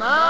My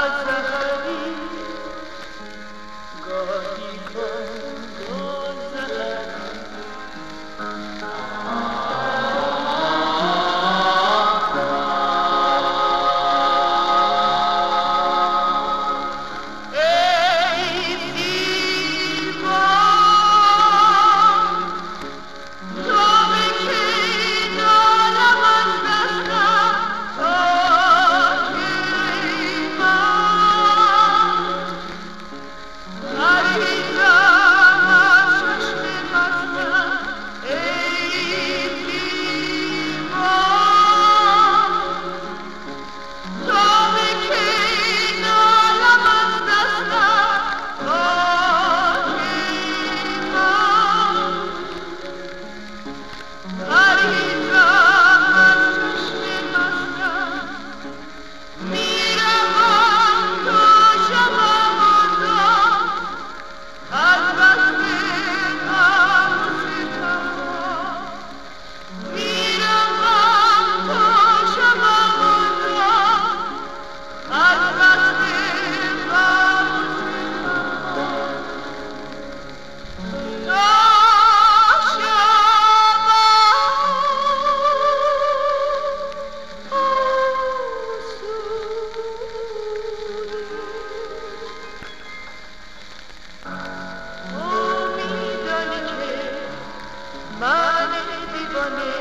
منی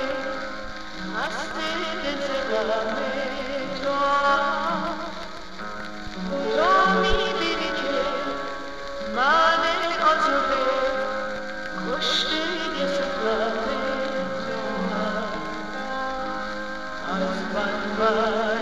هستی دنج قلم تو را می‌بینی که من آجوه کشتی دنج قلم تو از من من